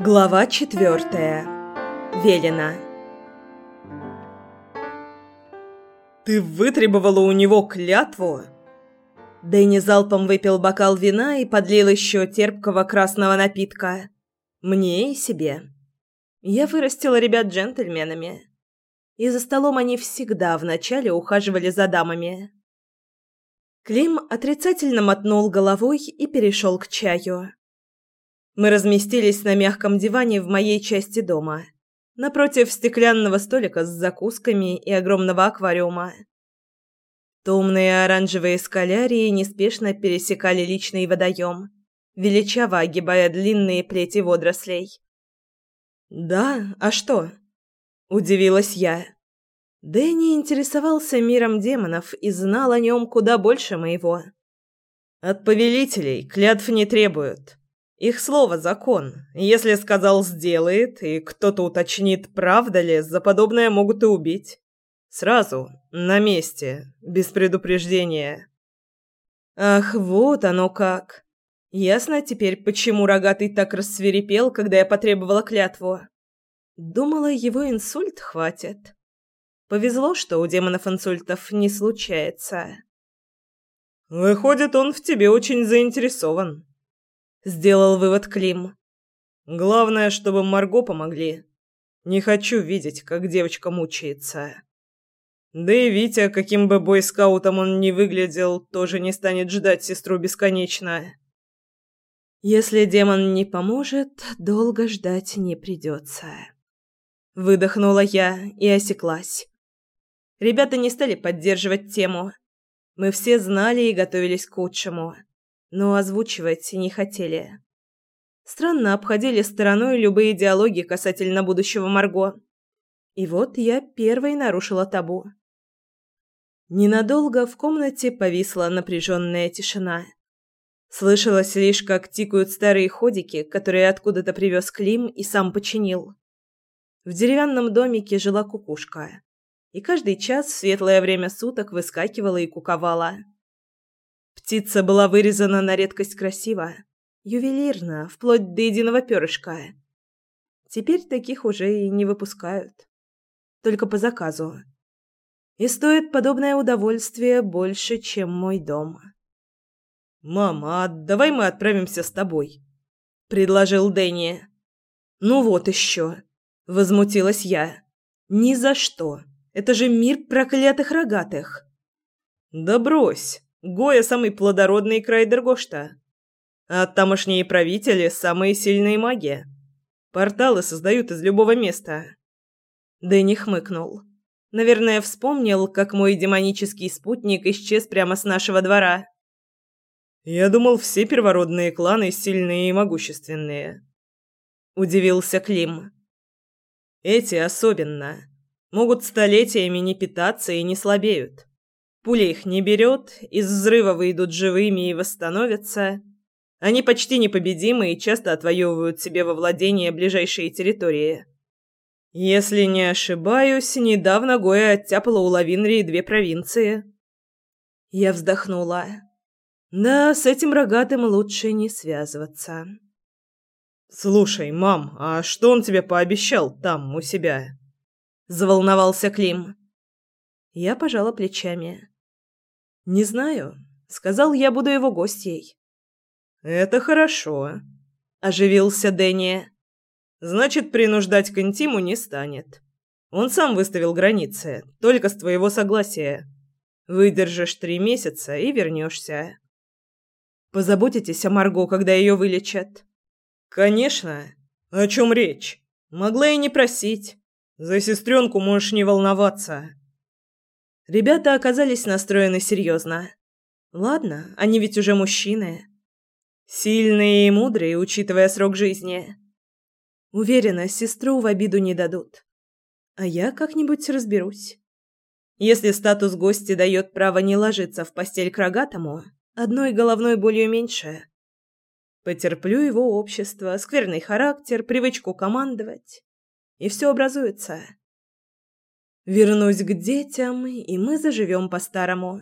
Глава четвертая. Велена. «Ты вытребовала у него клятву?» Дэнни залпом выпил бокал вина и подлил еще терпкого красного напитка. Мне и себе. Я вырастила ребят джентльменами. И за столом они всегда вначале ухаживали за дамами. Клим отрицательно мотнул головой и перешел к чаю. Мы разместились на мягком диване в моей части дома, напротив стеклянного столика с закусками и огромного аквариума. Томные оранжевые скалярии неспешно пересекали личный водоем, величаво огибая длинные плети водорослей. «Да, а что?» – удивилась я. Дэнни интересовался миром демонов и знал о нем куда больше моего. «От повелителей клятв не требуют. Их слово – закон. Если сказал – сделает, и кто-то уточнит, правда ли, за подобное могут и убить. Сразу, на месте, без предупреждения. Ах, вот оно как. Ясно теперь, почему рогатый так рассверепел, когда я потребовала клятву. Думала, его инсульт хватит. Повезло, что у демонов инсультов не случается. Выходит, он в тебе очень заинтересован сделал вывод Клим. Главное, чтобы Марго помогли. Не хочу видеть, как девочка мучается. Да и Витя, каким бы бойскаутом он ни выглядел, тоже не станет ждать сестру бесконечно. Если демон не поможет, долго ждать не придется. Выдохнула я и осеклась. Ребята не стали поддерживать тему. Мы все знали и готовились к худшему но озвучивать не хотели. Странно обходили стороной любые диалоги касательно будущего Марго. И вот я первой нарушила табу. Ненадолго в комнате повисла напряженная тишина. Слышалось лишь, как тикают старые ходики, которые откуда-то привез Клим и сам починил. В деревянном домике жила кукушка, и каждый час в светлое время суток выскакивала и куковала. Птица была вырезана на редкость красиво, ювелирно, вплоть до единого перышка. Теперь таких уже и не выпускают. Только по заказу. И стоит подобное удовольствие больше, чем мой дом. «Мама, а давай мы отправимся с тобой», — предложил Дэнни. «Ну вот еще», — возмутилась я. «Ни за что. Это же мир проклятых рогатых». «Да брось», Гоя – самый плодородный край Дергошта. А тамошние правители – самые сильные маги. Порталы создают из любого места. Дэнни хмыкнул. Наверное, вспомнил, как мой демонический спутник исчез прямо с нашего двора. Я думал, все первородные кланы сильные и могущественные. Удивился Клим. Эти особенно. Могут столетиями не питаться и не слабеют. Пуля их не берет, из взрыва выйдут живыми и восстановятся. Они почти непобедимы и часто отвоевывают себе во владение ближайшие территории. Если не ошибаюсь, недавно Гоя оттяпала у Лавинрии две провинции. Я вздохнула. Да, с этим рогатым лучше не связываться. «Слушай, мам, а что он тебе пообещал там, у себя?» Заволновался Клим. Я пожала плечами. «Не знаю. Сказал, я буду его гостьей». «Это хорошо», — оживился Дэнни. «Значит, принуждать к интиму не станет. Он сам выставил границы, только с твоего согласия. Выдержишь три месяца и вернешься». «Позаботитесь о Марго, когда ее вылечат?» «Конечно. О чем речь? Могла и не просить. За сестренку можешь не волноваться». Ребята оказались настроены серьезно. Ладно, они ведь уже мужчины. Сильные и мудрые, учитывая срок жизни. Уверена, сестру в обиду не дадут. А я как-нибудь разберусь. Если статус гостя дает право не ложиться в постель к рогатому, одной головной болью меньше. Потерплю его общество, скверный характер, привычку командовать. И все образуется. Вернусь к детям, и мы заживем по-старому.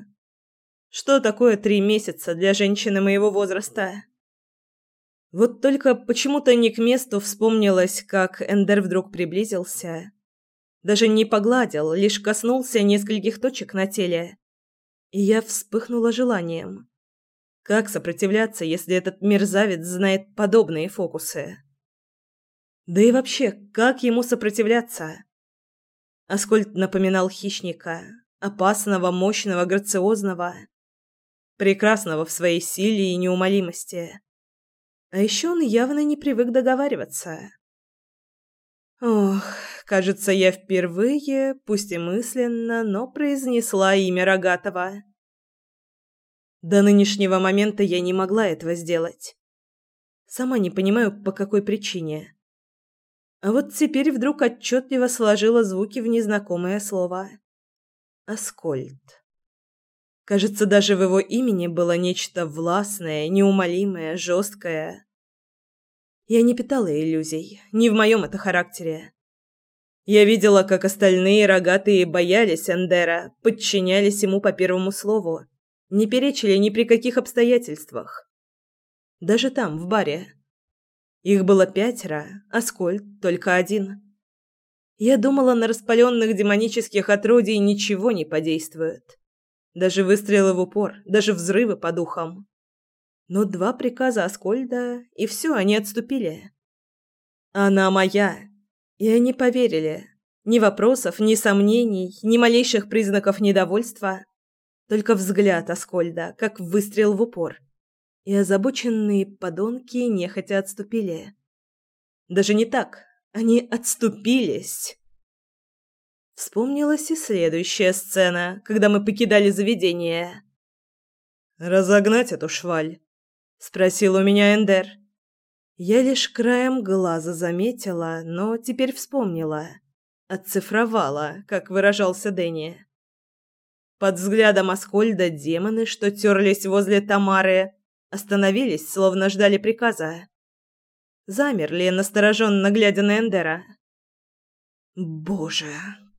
Что такое три месяца для женщины моего возраста? Вот только почему-то не к месту вспомнилось, как Эндер вдруг приблизился. Даже не погладил, лишь коснулся нескольких точек на теле. И я вспыхнула желанием. Как сопротивляться, если этот мерзавец знает подобные фокусы? Да и вообще, как ему сопротивляться? Аскольд напоминал хищника, опасного, мощного, грациозного, прекрасного в своей силе и неумолимости. А еще он явно не привык договариваться. Ох, кажется, я впервые, пусть и мысленно, но произнесла имя Рогатова. До нынешнего момента я не могла этого сделать. Сама не понимаю, по какой причине. А вот теперь вдруг отчетливо сложила звуки в незнакомое слово. Аскольд. Кажется, даже в его имени было нечто властное, неумолимое, жесткое. Я не питала иллюзий, не в моем это характере. Я видела, как остальные рогатые боялись Эндера, подчинялись ему по первому слову, не перечили ни при каких обстоятельствах. Даже там, в баре. Их было пятеро, а Скольд только один. Я думала, на распаленных демонических отродий ничего не подействует. Даже выстрелы в упор, даже взрывы по духам. Но два приказа Аскольда, и все, они отступили. Она моя. И они поверили. Ни вопросов, ни сомнений, ни малейших признаков недовольства. Только взгляд Аскольда, как выстрел в упор. И озабоченные подонки нехотя отступили. Даже не так. Они отступились. Вспомнилась и следующая сцена, когда мы покидали заведение. «Разогнать эту шваль?» — спросил у меня Эндер. Я лишь краем глаза заметила, но теперь вспомнила. Отцифровала, как выражался Дэнни. Под взглядом Аскольда демоны, что терлись возле Тамары, остановились, словно ждали приказа. Замерли, настороженно глядя на Эндера. «Боже,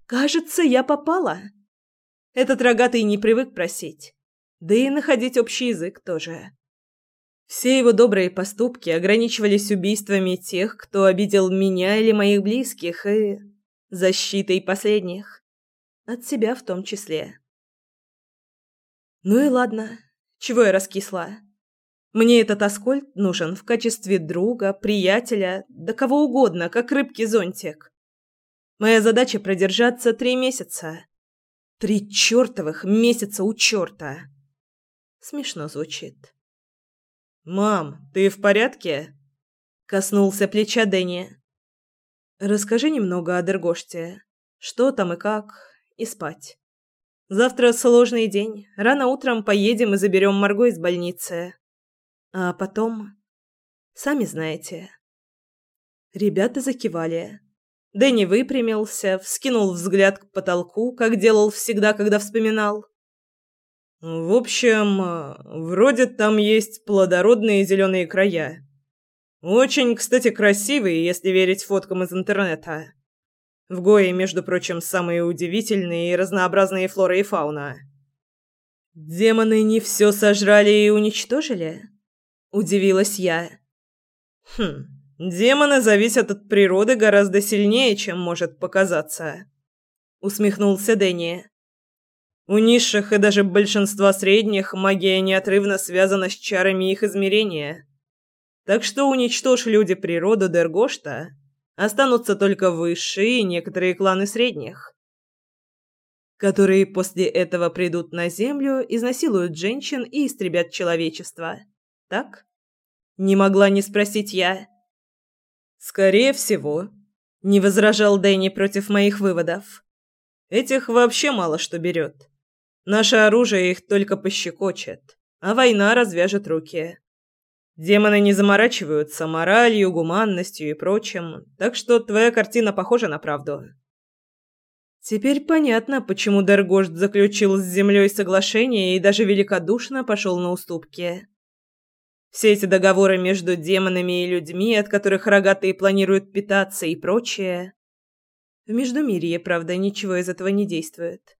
Кажется, я попала. Этот рогатый не привык просить. Да и находить общий язык тоже. Все его добрые поступки ограничивались убийствами тех, кто обидел меня или моих близких, и защитой последних. От себя в том числе. Ну и ладно. Чего я раскисла? Мне этот Аскольд нужен в качестве друга, приятеля, да кого угодно, как рыбки-зонтик. Моя задача продержаться три месяца. Три чертовых месяца у черта. Смешно звучит. «Мам, ты в порядке?» Коснулся плеча Дэнни. «Расскажи немного о Дергоште. Что там и как, и спать. Завтра сложный день. Рано утром поедем и заберем Марго из больницы. А потом... Сами знаете». Ребята закивали. Дэнни выпрямился, вскинул взгляд к потолку, как делал всегда, когда вспоминал. В общем, вроде там есть плодородные зеленые края. Очень, кстати, красивые, если верить фоткам из интернета. В Гое, между прочим, самые удивительные и разнообразные флора и фауна. Демоны не все сожрали и уничтожили? Удивилась я. Хм. Демоны зависят от природы гораздо сильнее, чем может показаться, усмехнулся Дэнни. У низших и даже большинства средних магия неотрывно связана с чарами их измерения. Так что уничтожь люди природу Дергошта, останутся только высшие и некоторые кланы средних, которые после этого придут на землю, изнасилуют женщин и истребят человечество. Так? Не могла не спросить я. Скорее всего, не возражал Дэнни против моих выводов. Этих вообще мало что берет. Наше оружие их только пощекочет, а война развяжет руки. Демоны не заморачиваются моралью, гуманностью и прочим, так что твоя картина похожа на правду. Теперь понятно, почему Дергошт заключил с землей соглашение и даже великодушно пошел на уступки. Все эти договоры между демонами и людьми, от которых рогатые планируют питаться и прочее. В Междумирье, правда, ничего из этого не действует.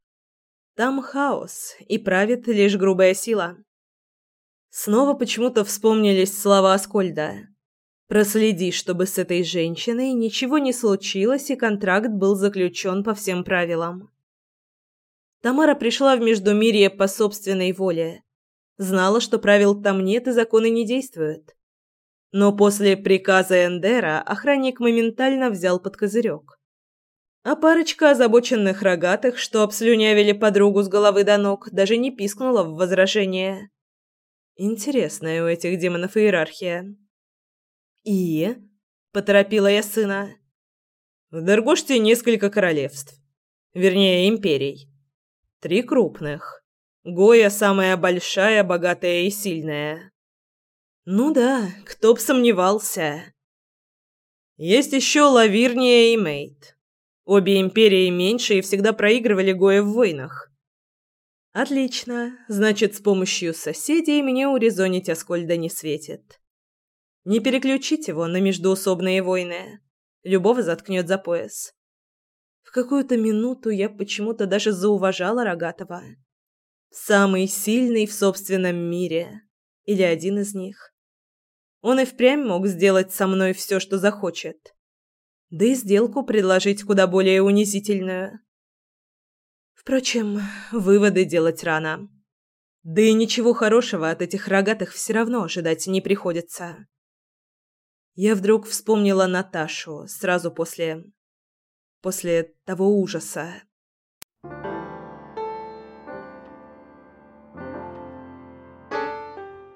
Там хаос, и правит лишь грубая сила. Снова почему-то вспомнились слова Аскольда. Проследи, чтобы с этой женщиной ничего не случилось и контракт был заключен по всем правилам. Тамара пришла в Междумирье по собственной воле. Знала, что правил там нет и законы не действуют. Но после приказа Эндера охранник моментально взял под козырек. А парочка озабоченных рогатых, что обслюнявили подругу с головы до ног, даже не пискнула в возражение. Интересная у этих демонов иерархия. «И?» – поторопила я сына. «В Дергоште несколько королевств. Вернее, империй. Три крупных. Гоя самая большая, богатая и сильная. Ну да, кто б сомневался. Есть еще Лавирния и Мейт. Обе империи меньше и всегда проигрывали Гоя в войнах. Отлично. Значит, с помощью соседей мне урезонить Аскольда не светит. Не переключить его на междуусобные войны. Любого заткнет за пояс. В какую-то минуту я почему-то даже зауважала Рогатова. Самый сильный в собственном мире. Или один из них. Он и впрямь мог сделать со мной все, что захочет. Да и сделку предложить куда более унизительную. Впрочем, выводы делать рано. Да и ничего хорошего от этих рогатых все равно ожидать не приходится. Я вдруг вспомнила Наташу сразу после после того ужаса.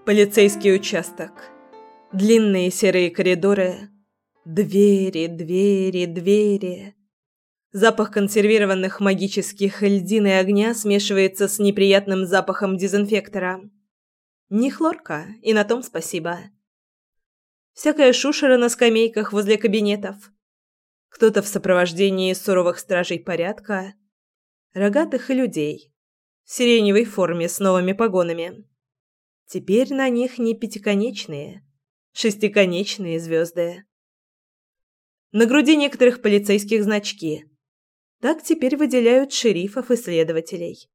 Полицейский участок. Длинные серые коридоры. Двери, двери, двери. Запах консервированных магических льдин и огня смешивается с неприятным запахом дезинфектора. Не хлорка, и на том спасибо. Всякая шушера на скамейках возле кабинетов кто-то в сопровождении суровых стражей порядка, рогатых людей в сиреневой форме с новыми погонами. Теперь на них не пятиконечные, шестиконечные звезды. На груди некоторых полицейских значки. Так теперь выделяют шерифов и следователей.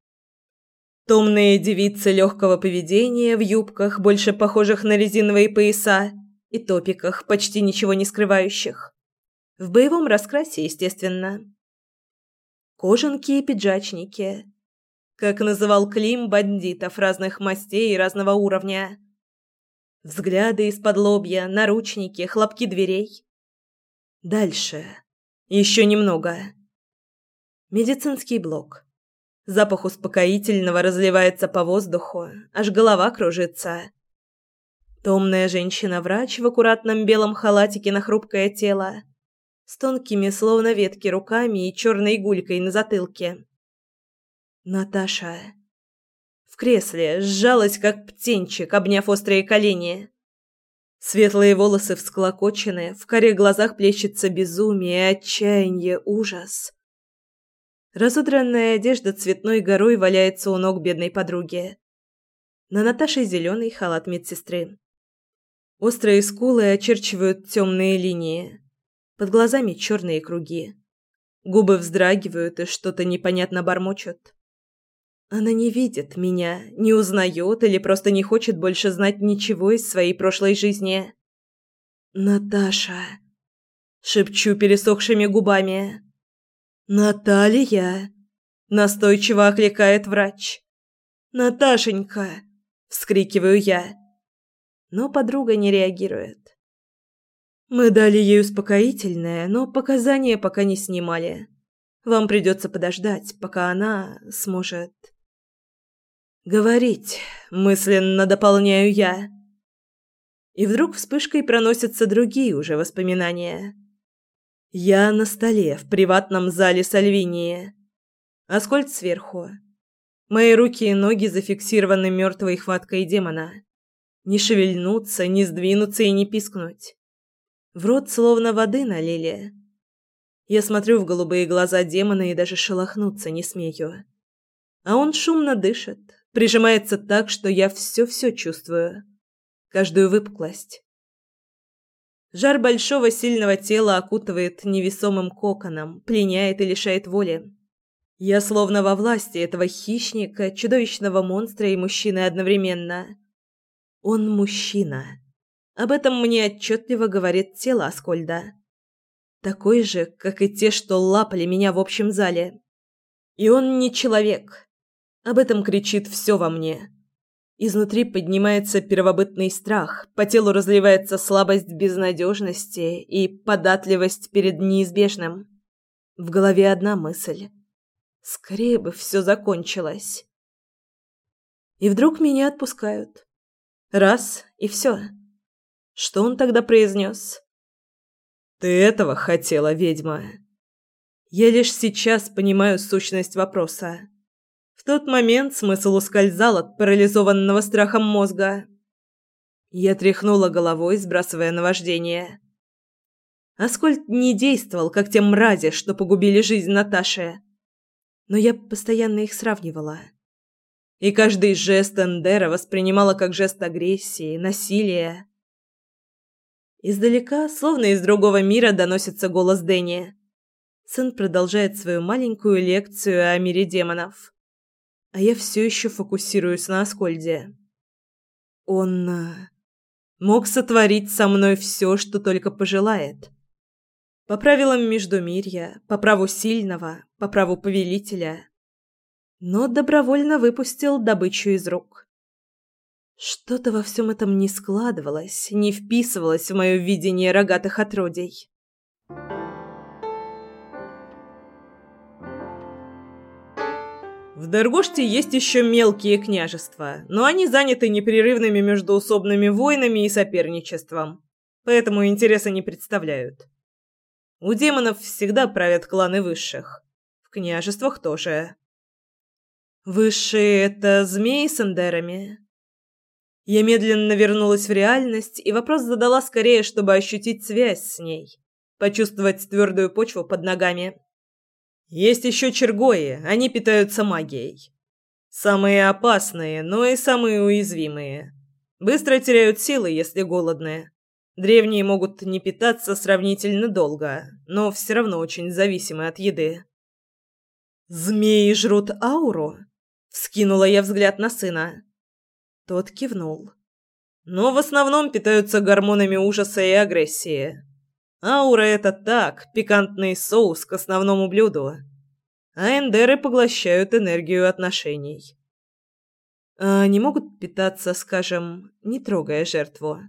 Томные девицы легкого поведения в юбках, больше похожих на резиновые пояса, и топиках, почти ничего не скрывающих. В боевом раскрасе, естественно. Кожанки и пиджачники. Как называл Клим бандитов разных мастей и разного уровня. Взгляды из-под лобья, наручники, хлопки дверей. Дальше. Еще немного. Медицинский блок. Запах успокоительного разливается по воздуху, аж голова кружится. Томная женщина-врач в аккуратном белом халатике на хрупкое тело с тонкими, словно ветки, руками и черной гулькой на затылке. Наташа. В кресле сжалась, как птенчик, обняв острые колени. Светлые волосы всклокочены, в коре глазах плещется безумие, отчаяние, ужас. Разодранная одежда цветной горой валяется у ног бедной подруги. На Наташе зеленый халат медсестры. Острые скулы очерчивают темные линии. Под глазами черные круги. Губы вздрагивают и что-то непонятно бормочут. Она не видит меня, не узнает или просто не хочет больше знать ничего из своей прошлой жизни. «Наташа!» — шепчу пересохшими губами. «Наталья!» — настойчиво окликает врач. «Наташенька!» — вскрикиваю я. Но подруга не реагирует. Мы дали ей успокоительное, но показания пока не снимали. Вам придется подождать, пока она сможет говорить, мысленно дополняю я. И вдруг вспышкой проносятся другие уже воспоминания. Я на столе в приватном зале Сальвинии. Аскольд сверху. Мои руки и ноги зафиксированы мертвой хваткой демона. Не шевельнуться, не сдвинуться и не пискнуть. В рот словно воды налили. Я смотрю в голубые глаза демона и даже шелохнуться не смею. А он шумно дышит, прижимается так, что я все-все чувствую. Каждую выпуклость. Жар большого сильного тела окутывает невесомым коконом, пленяет и лишает воли. Я словно во власти этого хищника, чудовищного монстра и мужчины одновременно. Он мужчина. Об этом мне отчетливо говорит тело Аскольда. Такой же, как и те, что лапали меня в общем зале. И он не человек. Об этом кричит все во мне. Изнутри поднимается первобытный страх, по телу разливается слабость безнадежности и податливость перед неизбежным. В голове одна мысль. Скорее бы все закончилось. И вдруг меня отпускают. Раз, и все. Что он тогда произнес? «Ты этого хотела, ведьма?» Я лишь сейчас понимаю сущность вопроса. В тот момент смысл ускользал от парализованного страхом мозга. Я тряхнула головой, сбрасывая наваждение. Аскольд не действовал, как те мрази, что погубили жизнь Наташи. Но я постоянно их сравнивала. И каждый жест Эндера воспринимала как жест агрессии, насилия. Издалека, словно из другого мира, доносится голос Дэнни. Сын продолжает свою маленькую лекцию о мире демонов. А я все еще фокусируюсь на Аскольде. Он э, мог сотворить со мной все, что только пожелает. По правилам Междумирья, по праву сильного, по праву повелителя. Но добровольно выпустил добычу из рук. Что-то во всем этом не складывалось, не вписывалось в мое видение рогатых отродий. В Дергоште есть еще мелкие княжества, но они заняты непрерывными междоусобными войнами и соперничеством, поэтому интереса не представляют. У демонов всегда правят кланы высших. В княжествах тоже. Высшие — это змеи с эндерами. Я медленно вернулась в реальность и вопрос задала скорее, чтобы ощутить связь с ней, почувствовать твердую почву под ногами. Есть еще чергои, они питаются магией. Самые опасные, но и самые уязвимые. Быстро теряют силы, если голодные. Древние могут не питаться сравнительно долго, но все равно очень зависимы от еды. «Змеи жрут ауру?» — вскинула я взгляд на сына. Тот кивнул. «Но в основном питаются гормонами ужаса и агрессии. Аура — это так, пикантный соус к основному блюду. А эндеры поглощают энергию отношений. А они могут питаться, скажем, не трогая жертву?»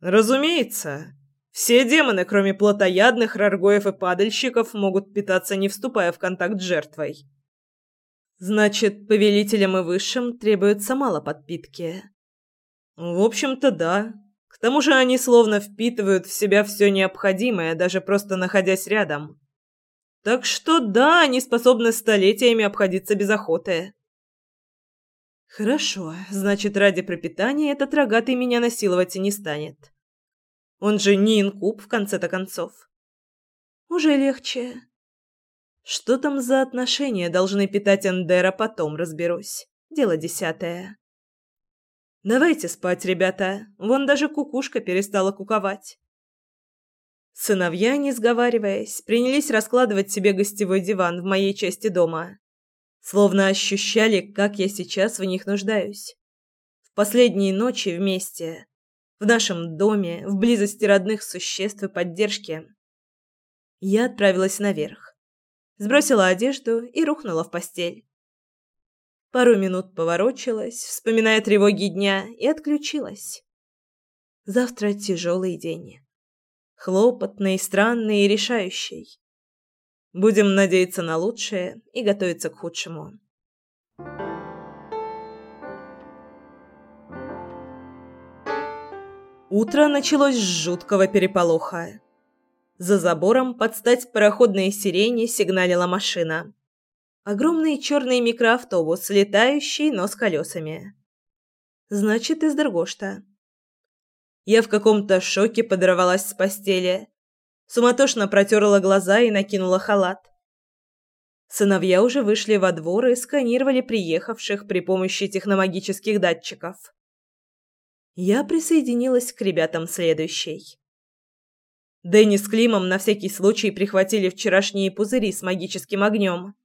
Разумеется. Все демоны, кроме плотоядных, раргоев и падальщиков, могут питаться, не вступая в контакт с жертвой. Значит, повелителям и высшим требуется мало подпитки. В общем-то, да. Тому же они словно впитывают в себя все необходимое, даже просто находясь рядом. Так что да, они способны столетиями обходиться без охоты. Хорошо, значит, ради пропитания этот рогатый меня насиловать и не станет. Он же не инкуб в конце-то концов. Уже легче. Что там за отношения должны питать Эндера, потом разберусь. Дело десятое. Давайте спать, ребята. Вон даже кукушка перестала куковать. Сыновья, не сговариваясь, принялись раскладывать себе гостевой диван в моей части дома словно ощущали, как я сейчас в них нуждаюсь. В последние ночи вместе, в нашем доме, в близости родных существ и поддержки. Я отправилась наверх, сбросила одежду и рухнула в постель. Пару минут поворочилась, вспоминая тревоги дня, и отключилась. Завтра тяжелый день. Хлопотный, странный и решающий. Будем надеяться на лучшее и готовиться к худшему. Утро началось с жуткого переполоха. За забором под стать пароходной сирене сигналила машина. Огромный черный микроавтобус, летающий, но с колесами. Значит, из Дергошта. Я в каком-то шоке подорвалась с постели Суматошно протерла глаза и накинула халат. Сыновья уже вышли во двор и сканировали приехавших при помощи техномагических датчиков. Я присоединилась к ребятам следующей. Дэнни с Климом на всякий случай прихватили вчерашние пузыри с магическим огнем.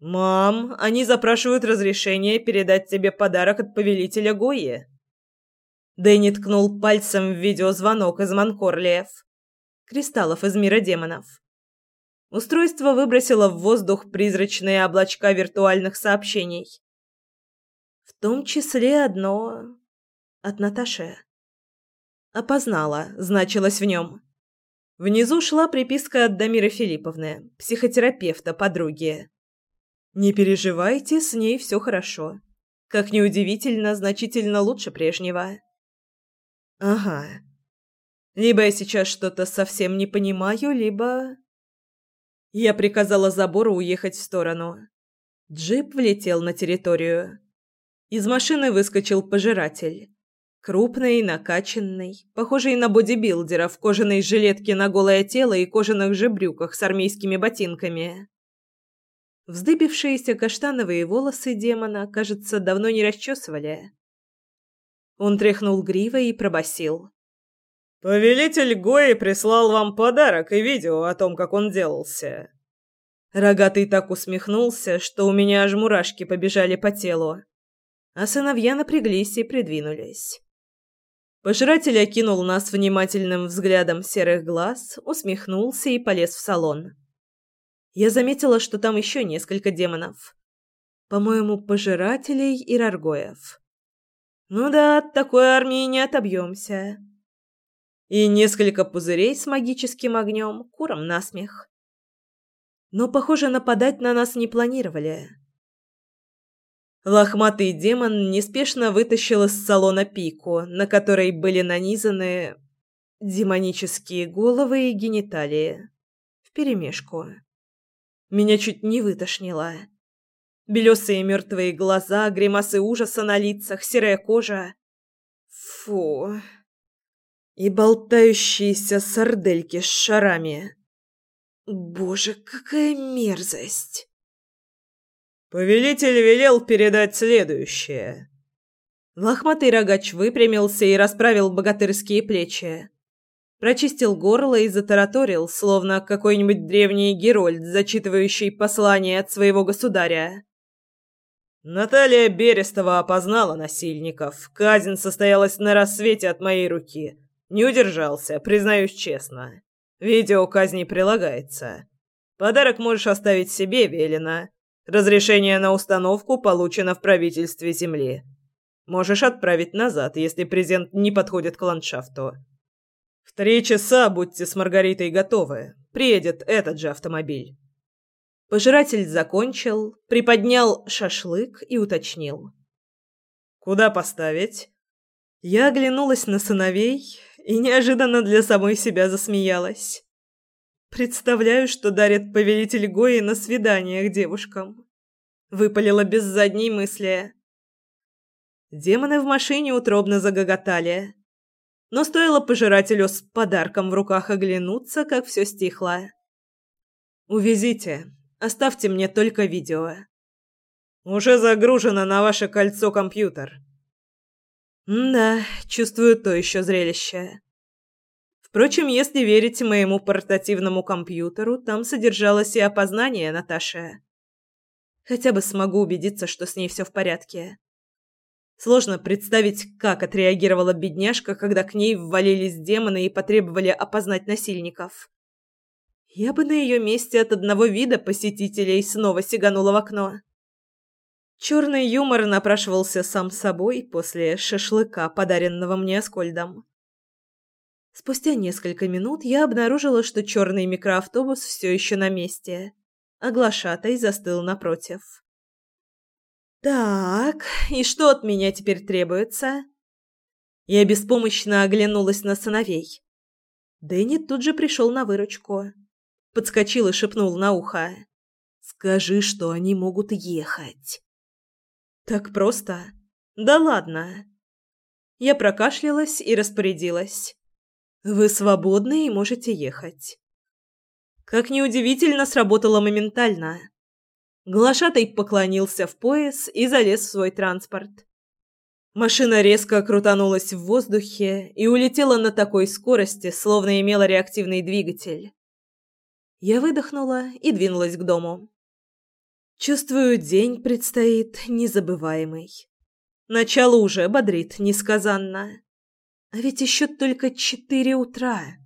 «Мам, они запрашивают разрешение передать тебе подарок от повелителя Гои». Дэнни ткнул пальцем в видеозвонок из Манкорлиев. Кристаллов из мира демонов. Устройство выбросило в воздух призрачные облачка виртуальных сообщений. В том числе одно от Наташи. Опознала, значилось в нем. Внизу шла приписка от Дамиры Филипповны, психотерапевта подруги. «Не переживайте, с ней все хорошо. Как неудивительно, значительно лучше прежнего». Ага. Либо я сейчас что-то совсем не понимаю, либо... Я приказала забору уехать в сторону. Джип влетел на территорию. Из машины выскочил пожиратель. Крупный, накачанный, похожий на бодибилдера в кожаной жилетке на голое тело и кожаных же брюках с армейскими ботинками. Вздыбившиеся каштановые волосы демона, кажется, давно не расчесывали. Он тряхнул гривой и пробасил: «Повелитель Гои прислал вам подарок и видео о том, как он делался». Рогатый так усмехнулся, что у меня аж мурашки побежали по телу, а сыновья напряглись и придвинулись. Пожиратель окинул нас внимательным взглядом серых глаз, усмехнулся и полез в салон. Я заметила, что там еще несколько демонов. По-моему, пожирателей и раргоев. Ну да, от такой армии не отобьемся. И несколько пузырей с магическим огнем, куром насмех. Но, похоже, нападать на нас не планировали. Лохматый демон неспешно вытащил из салона пику, на которой были нанизаны демонические головы и гениталии. Вперемешку. Меня чуть не вытошнило. Белесые мертвые глаза, гримасы ужаса на лицах, серая кожа. Фу. И болтающиеся сардельки с шарами. Боже, какая мерзость. Повелитель велел передать следующее. Лохматый рогач выпрямился и расправил богатырские плечи. Прочистил горло и затараторил, словно какой-нибудь древний герольд, зачитывающий послание от своего государя. Наталья Берестова опознала насильников. Казнь состоялась на рассвете от моей руки. Не удержался, признаюсь честно. Видео казни прилагается. Подарок можешь оставить себе, Велена. Разрешение на установку получено в правительстве Земли. Можешь отправить назад, если презент не подходит к ландшафту. Три часа будьте с Маргаритой готовы. Приедет этот же автомобиль. Пожиратель закончил, приподнял шашлык и уточнил. «Куда поставить?» Я оглянулась на сыновей и неожиданно для самой себя засмеялась. Представляю, что дарит повелитель Гои на свиданиях девушкам. Выпалила без задней мысли. Демоны в машине утробно загоготали. Но стоило пожирателю с подарком в руках оглянуться, как все стихло. «Увезите», Оставьте мне только видео. Уже загружено на ваше кольцо компьютер. да, чувствую то еще зрелище. Впрочем, если верить моему портативному компьютеру, там содержалось и опознание Наташи. Хотя бы смогу убедиться, что с ней все в порядке. Сложно представить, как отреагировала бедняжка, когда к ней ввалились демоны и потребовали опознать насильников. Я бы на ее месте от одного вида посетителей снова сиганула в окно. Черный юмор напрашивался сам собой после шашлыка, подаренного мне Аскольдом. Спустя несколько минут я обнаружила, что черный микроавтобус все еще на месте, а глашатай застыл напротив. «Так, и что от меня теперь требуется?» Я беспомощно оглянулась на сыновей. Дэнни тут же пришел на выручку. Подскочил и шепнул на ухо. «Скажи, что они могут ехать». «Так просто? Да ладно». Я прокашлялась и распорядилась. «Вы свободны и можете ехать». Как неудивительно, сработало моментально. Глашатай поклонился в пояс и залез в свой транспорт. Машина резко крутанулась в воздухе и улетела на такой скорости, словно имела реактивный двигатель. Я выдохнула и двинулась к дому. Чувствую, день предстоит незабываемый. Начало уже бодрит несказанно. А ведь еще только четыре утра.